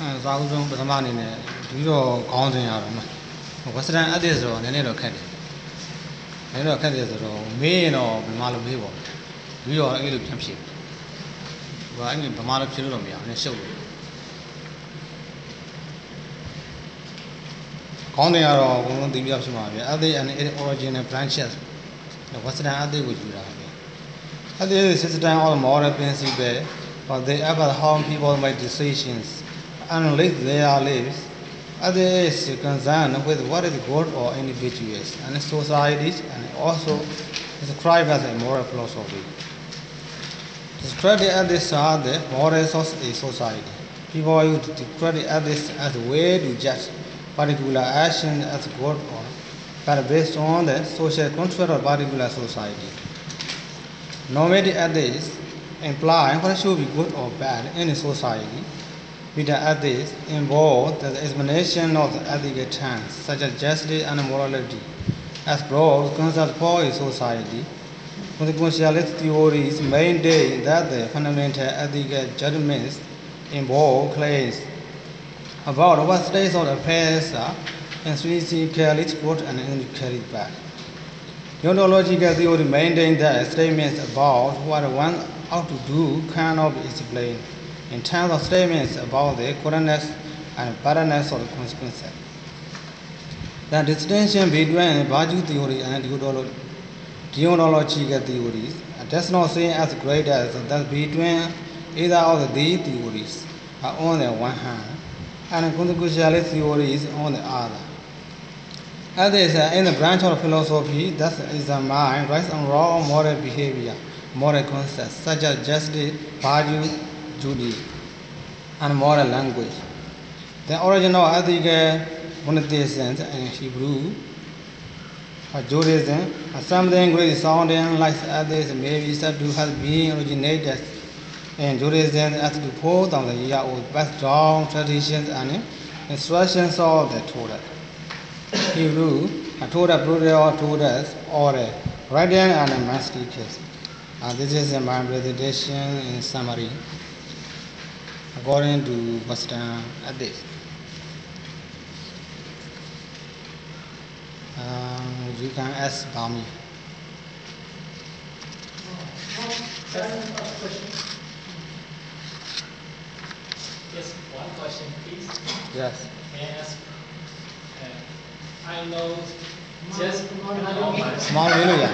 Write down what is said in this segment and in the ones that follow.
အဲစာအုပ်ဆုံးပထမအနေနဲ့ပြီးတော့ခေါင်းစဉ်ရတော့မှာဝက်စတန်အက်တစ်ဆိုတော့နည်းနည်းတော့ခက်တယ်နည်းနည်းတော့ခက်တယ်ဆိုတော့မေးရင်တော့ဘယ်မှာလို့မေးပေါ့ပြီးတော့အဲ့လိုပြန်ဖြေဘာအဲ့ဒီဘယ်မှာလို့ဖြေလို့တော့မရဘူးနည်းရှုပ်လို့ခေါင်းစဉ်ကတော့ဘုံလုံးသိပြီးတော့ဖြစ်မှာပဲ ethic and its origin and branches ဝက်စတန် ethic ကိုယူတာပဲ ethic is a system of moral principle but they ever harm people by decisions live their lives is concerned with what is good or individuals and societies and also described as a moral philosophy. Describe the ethics are the morals of a society. People use to describe the ethics as a way to judge particular action as good or bad based on the social contract of particular society. Normally, ethics imply what should be good or bad in a society. Ethics involve the explanation of the ethical terms such as justice and morality as broad concepts for society. Consequentialist theories maintain that the fundamental ethical judgments involve claims about what states of affairs are intrinsically good and intrinsically bad. Deontological theory maintains that statements about what one ought to do cannot be explained in terms of statements about the correctness and badness of the consequences. The distinction between virtue theory and deontolo- deontological theories does not seem as great as that between either of these theories on the one hand and consequentialist theories on the other. Ethics uh, in the branch of philosophy that is the mind, right and wrong moral behavior, moral concepts such as justice, virtue, duty, and moral language. The original ethical monotheism in Hebrew, or Judaism, or something great sounding like ethics may be said to have been originated in Judaism as to 4,000 year old down traditions and instructions of the Torah. Hebrew, a Torah plural or Torahs, or a written and masticated. Uh, this is my presentation in summary according to Western ethics. Um, you can ask Bami. Yes, one question, please. Yes. May I ask? Uh, I know just can I know my Small video, yeah.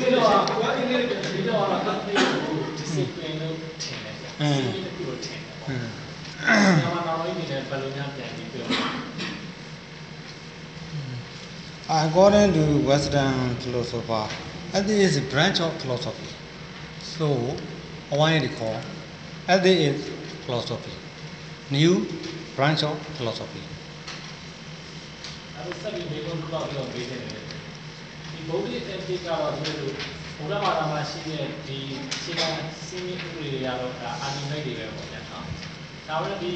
ဒီတော့ဒီတော့အသေးကို discipline လို့ထင်တယ်ဗျ။ discipline တ စ်ခုလို့ထင်တယ်ပေါ့။ကျွန်တော်နောက်လေးနေနဲ့ဘယ်လိုများပြန်ပြီးပြောလဲ According to Western philosopher, ethics is a branch of philosophy. So, I want to call ethics is philosophy. New branch of philosophy. ။အဲဒါဆက်ပြီးဒီကုန်းတော့ပြောပေးနေတယ်။ဒီဗုဒ္ဓရဲ့ ethic ကတော့ဒီလို ဘုရားဘာသာမှာရှိတဲ့ဒီခြေခံစီမင်းဥပဒေတွေကတော့ဒါအာနိမိတ်တွေပဲပေါ့ဗျာနော်။ဒါပေမဲ့ဒီ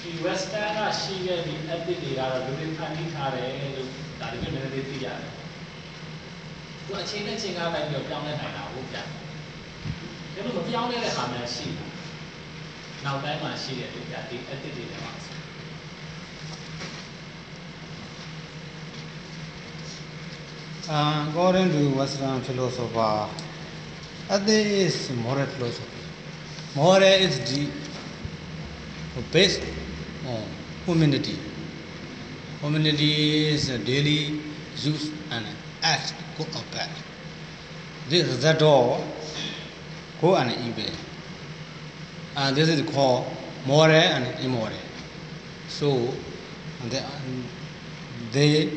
ဒီ western ကရှိတဲ့ဒီ ethic တွေကတော့လူတွေဖန်တီးထားတယ်လို့ဒါတကယ်နည်းနည်းလေးသိရတယ်။သူအချိန်နဲ့ချိန်ကားလိုက်ပြီးတော့ပြောင်းလဲနိုင်တာဟုတ်ဗျာ။ဒါပေမဲ့မပြောင်းလဲတဲ့ဟာများရှိတယ်။နောက်တိုင်းမှာရှိတဲ့ဒီကဒီ ethic တွေထဲမှာ Uh, according to Western philosopher, is moral philosophy. Moral is the based on uh, humanity. Humanity is daily use and act, good or bad. This is that all good and evil. And this is called moral and immoral. So they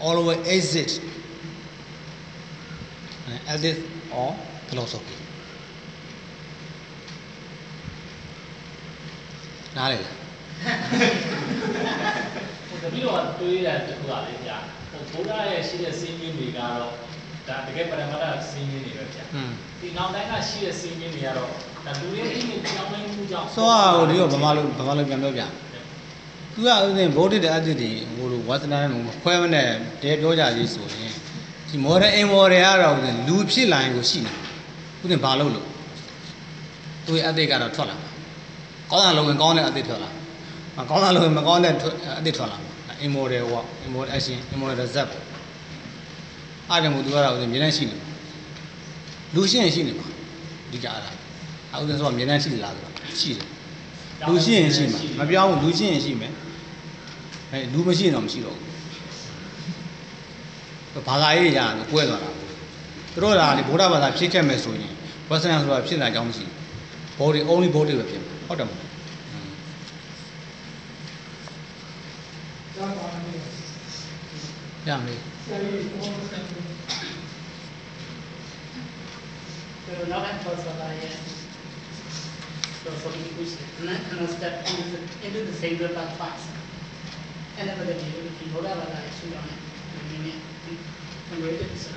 always exist uh, ethics or philosophy. နားလေလားဟိုတပည့်တော်ကတွေးတဲ့တစ်ခုကလေကြာဟိုဘုရားရဲ့ရှိတဲ့စင်းရင်းတွေကတော့ဒါတကယ်ပရမတ္ထစင်းရင်းတွေပဲကြာอืมဒီနောက်တိုင်းကရှိတဲ့စင်းရင်းတွေကတော့ဒါလူတွေအိမ်ကိုကြောင်းလဲမှုကြောင့်စောဟာကိုဒီတော့ဗမာလိုဗမာလိုပြန်ပြောပြ သူကဥစဉ်ဗုဒ္ဓတဲ့အတ္တိတွေဟိုလိုဝါသနာနဲ့မခွဲမနဲ့တဲပြောကြရေးဆိုရင်ဒီမော်ဒယ်အိမ်မော်ဒယ်ကတော့ဥစဉ်လူဖြစ်လာရင်ကိုရှိနေဥစဉ်ဘာလို့လို့သူရဲ့အတ္တိကတော့ထွက်လာမှာကောင်းတာလုပ်ရင်ကောင်းတဲ့အသစ်ထွက်လာမကောင်းတာလုပ်ရင်မကောင်းတဲ့အသစ်ထွက်လာမှာ immortal ဟော immortal action immortal result ပေါ့အားကြောင့်မို့သူကတော့အမြဲတမ်းရှိနေမှာလူရှိရင်ရှိနေမှာအဓိကအဲ့ဒါအခုဆိုတော့အမြဲတမ်းရှိလာဆိုတော့ရှိတယ်လူရှိရင်ရှိမှာမပြောင်းဘူးလူရှိရင်ရှိမယ် အဲလူမရှိရင်တော့မရှိတော့ဘူးဘာသာရေးရာကွဲသွားတာသူတို့ကလေဗုဒ္ဓဘာသာဖြစ်ခဲ့မယ်ဆိုရင်ဝက်စတန်ဆိုတာဖြစ်လာကြောင်းမရှိဘူး body only body ပဲဖြစ်မှာဟုတ်တယ်မဟုတ်ကျောင်းတော်နေရမယ်ဆရာကြီးဘောဆရာကြီး Pero no van todos a la ya. So, so we push it. And then, and then step into the, into the same river fast. And then, but then you, if you hold out like that, shoot on it. And then, you, and we're good, so.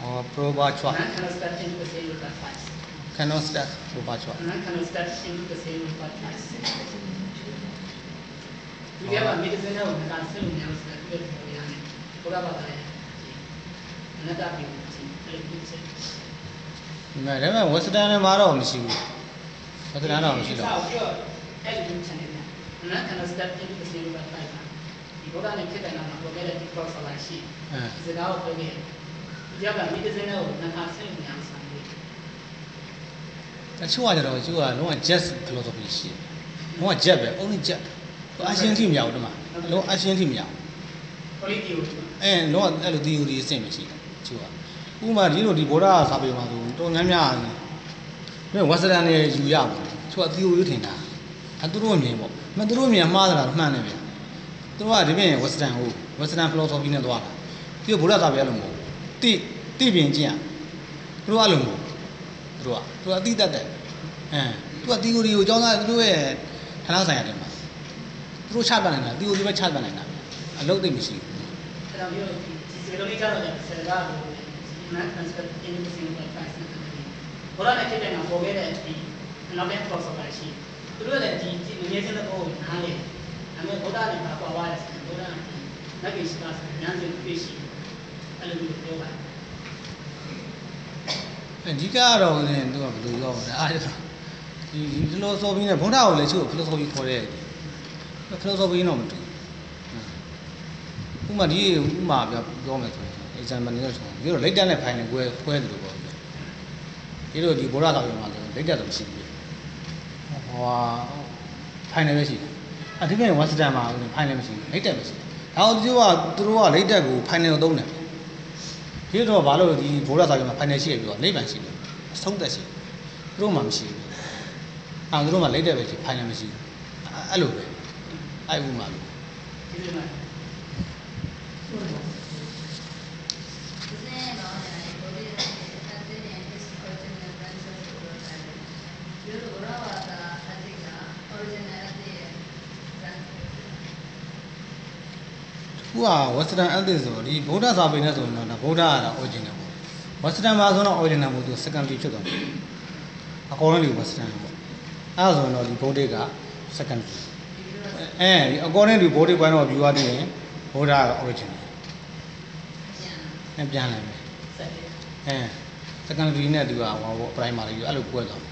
ဟော proba chwa And then, kind of step into the same river fast. cannot stack proba chwa And then, kind of step into the same river fast. You get what, because they know, the concept of the house, that good for you, and hold out like that. And then, that be, like, it's it. ဒီမဲ့ဒါပေမဲ့ဝက်စတန်နဲ့မှာတော့မရှိဘူးဝက်စတန်တော့မရှိတော့ပြောအဲ့ဒီချန်နေတယ်။ နာကနစတက် into the same but like ဒီဘောကလည်းဖြစ်တယ်နော်ဘောကလည်းဒီ cross လာရှိအဲဒီစကားကိုပြောခဲ့ဒီကြောက်ကမိဒဇင်းနဲ့ကိုနှခါဆင်းနေအောင်ဆောင်ပြီးတချို့ကကြတော့သူကလုံးဝ jet philosophy ရှိတယ်လုံးဝ jet ပဲ only jet အရှင်ထိမရဘူးတမလုံးအရှင်ထိမရဘူး quality ကိုအဲလုံးဝအဲ့လို theory အဆင့်မရှိဘူးတချို့ကဥပမာဒီလိုဒီဗုဒ္ဓစာပေမှာဆိုတော်များများနေဝက်စတန်နဲ့ယူရပါဘူးတချို့က theory ထင်တာ အဲသူတို့အမြင်ပေါ့မသူတို့အမြင်မှားတာမှန်တယ်ဗျသူတို့ကဒီပြင်ဝက်စတန်ဟိုဝက်စတန် philosophy နဲ့သွားတာပြီးတော့ဗုဒ္ဓစာပေအဲ့လိုမဟုတ်ဘူးတိတိပြင်ကျင့်ရသူတို့အဲ့လိုမဟုတ်သူတို့ကသူကအတိတတ်တယ်အဲသူက theory ကိုကျောင်းသားသူတို့ရဲ့ဌာနဆိုင်ရာတွေမှာသူတို့ချပြနိုင်တာ theory ပဲချပြနိုင်တာအလုပ်သိမရှိဘူးအဲ့တော့ပြောဒီစကားလေးကြတော့ဆယ်ကားကိုနာကနစတက် into the same but like ဘောကလည်းဖြစ်တယ်နော်ဘောခဲ့တဲ့ဒီနောက်တဲ့ cross လာရှိ သူတို့လည်းဒီဒီငယ်ချင်းတဲ့ကိုနားလေအမေဘောကလည်းပါပွားသွားတယ်ဘောကလည်းနဂိရှိတာညံစင်ပြရှိအဲ့လိုမျိုးပြောပါတယ်အဓိကကတော့ねသူကဘယ်လိုပြောမလဲအားရတော့ဒီဒီလိုဆိုပြီးねဘုန်းတော်ကိုလည်းချို့ philosophy ခေါ်တဲ့ philosophy တော့မတူဘူးဥပမာဒီဥပမာပြောပြောမယ်ဆိုရင် example နည်းဆိုဒီလိုလက်တက်နဲ့ဖိုင်နဲ့ကွဲခွဲတယ်လို့ပေါ့ဒီလိုဒီဘုရားတော်ပြောမှာဆိုလက်တက်တော့မရှိဘူး ဟိုဟာဖိုင်နယ်ပဲရှိတယ်အဒီပြင်ဝက်စတန်မှာဖိုင်နယ်မရှိဘူးလက်တက်ပဲရှိတယ်ဒါတော့သူကသူတို့ကလက်တက်ကိုဖိုင်နယ်ကိုသုံးတယ်ဒီတော့ဘာလို့ဒီဘုရားတော်ပြောမှာဖိုင်နယ်ရှိရပြီးတော့လက်ပံရှိတယ်အဆုံးသက်ရှိတယ်သူတို့မှမရှိဘူးအဲသူတို့မှလက်တက်ပဲရှိဖိုင်နယ်မရှိဘူးအဲ့လိုပဲအဲ့ဥပမာလို့ ခုက western ethics ဆိုတော့ဒီဗုဒ္ဓစာပေနဲ့ဆိုရင်တော့ဒါဗုဒ္ဓကတော့ original ပေါ့ western မှာဆိုတော့ original မို့သူ secondary ဖြစ်သွားတယ်အကောလုံးဒီ western ပေါ့အဲဒါဆိုရင်တော့ဒီဗုဒ္ဓက secondary အဲဒီအကောလုံးဒီဗုဒ္ဓပိုင်းတော့ view ရတဲ့ရင်ဗုဒ္ဓက original နဲ့ပြန်လာမယ်ဆက်တယ်အဲ secondary နဲ့သူကဟောပေါ့ primary အဲ့လိုကွဲသွား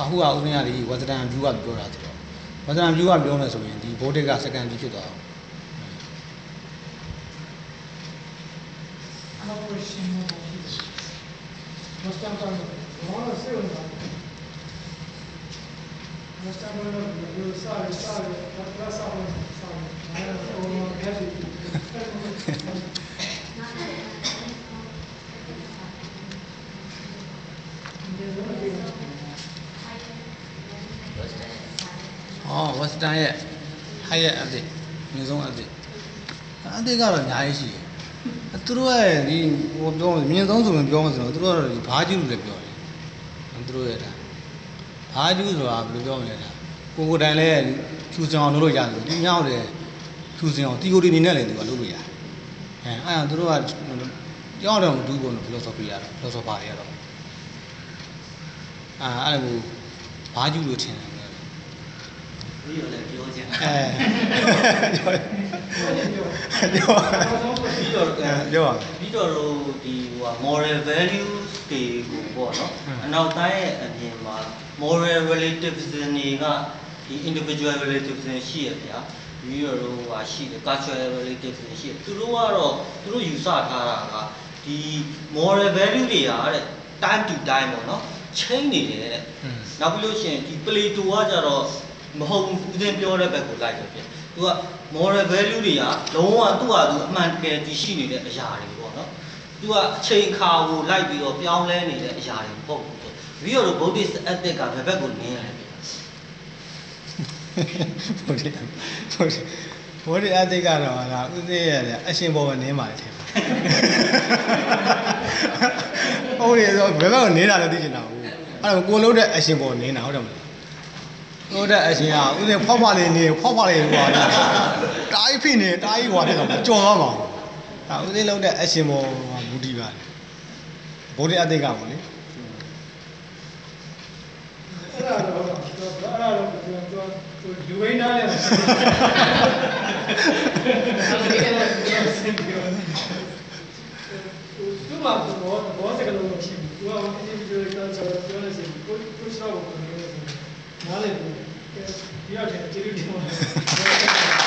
အခုကဦးရင်းကဒီ western view ကပြောတာဆိုတော့ western view ကပြောနေဆိုရင်ဒီဗုဒ္ဓက secondary ဖြစ်သွားအောင် အောက်ရှင်မောရှိမစတန်တော့ဘောရစေဝင်တာမစတန်တော့ဒီစားရစားရဘာသာစားရစားရအဲ့တော့ဘောရခဲ့တယ် ။ အော် Western ရဲ့ high ရဲ့အသစ်အမြင့်ဆုံးအသစ်အသစ်ကတော့အများကြီးရှိတယ်။သူတို့ရဲ့ဒီဟိုပြောမယ်မြင့်ဆုံးဆိုရင်ပြောမယ်ဆိုတော့သူတို့ကတော့ဒီဘားကျူးလို့လည်းပြောတယ်။သူတို့ရဲ့ဒါဘားကျူးဆိုတာဘယ်လိုပြောမလဲဒါကိုကိုတိုင်လည်းဖြူစင်အောင်လုပ်လို့ရတယ်ဒီမြောက်တယ်ဖြူစင်အောင်တီကိုတီနေနဲ့လည်းသူကလုပ်လို့ရတယ်။အဲအဲ့ဒါသူတို့ကကြောက်တော့မတူဘူးလို့ philosophy ရတော့ philosopher တွေရတော့အာအဲ့လိုဘားကျူးလို့ထင်တယ် ပြီးတော့လည်းပြောချင်အဲပြောဟုတ်တယ်ပြောပြောနောက်ဆုံးပြီးတော့ပြောပါပြီးတော့ဒီဟို moral values တွေကိုပေါ့နော်ဟုတ်အနောက်တိုင်းရဲ့အပြင်မှာ moral relativism တွေကဒီ individual relativism ရှိရဗျာပြီးတော့ဟိုဟာရှိတယ် cultural relativism ရှိတယ်သူတို့ကတော့သူတို့ယူဆထားတာကဒီ moral value တွေကတဲ့ time to time ပေါ့နော် change နေတယ်တဲ့อืมနောက်ပြီးလို့ရှိရင်ဒီ play to ကကြတော့ မဟုတ်ဘူးဦးစင်းပြောတဲ့ဘက်ကိုလိုက်တယ်ပြသူက moral value တွေကလုံးဝသူ့ဟာသူအမှန်တကယ်တည်ရှိနေတဲ့အရာတွေပေါ့နော်သူကအချိန်ခါကိုလိုက်ပြီးတော့ပြောင်းလဲနေတဲ့အရာတွေမဟုတ်ဘူးဆိုပြီးတော့ Buddhist ethic ကဘယ်ဘက်ကိုနင်းလဲပြဟုတ်တယ်ဟုတ်တယ်ဘောဒီအတိတ်ကတော့ဟာဥသေးရတယ်အရှင်ဘောကနင်းပါလေထင်ပါဟုတ်တယ်ဆိုဘယ်ဘက်ကိုနင်းတာလဲသိချင်တာဘူးအဲ့တော့ကိုလုံးတဲ့အရှင်ဘောနင်းတာဟုတ်တယ်မလား လို့တဲ့အရှင်ကဥသေးဖောက်ဖောက်လေးနေဖောက်ဖောက်လေးဟိုဟာတားကြီးဖိနေတားကြီးဟိုဟာဖြစ်တော့ကြော်သွားမှာဒါဥသေးလုံးတဲ့အရှင်ဘောကမူတည်ပါတယ်ဘောဒီအတိတ်ကပေါ့လေအဲ့ဒါတော့ဟုတ်ပါဘူးအဲ့ဒါတော့ကျွန်တော်ကျွန်တော်လူဝိန်းသားနဲ့သူကဘောဘောစကလုံးမရှိဘူးသူက individual culture ပြောလို့ရှိရင်ကိုကိုရှောက်ကိုပြောလို့ရှိရင် နားလည်ဘူးဒီရောက်တယ်ကျေးဇူးတင်ပါတယ်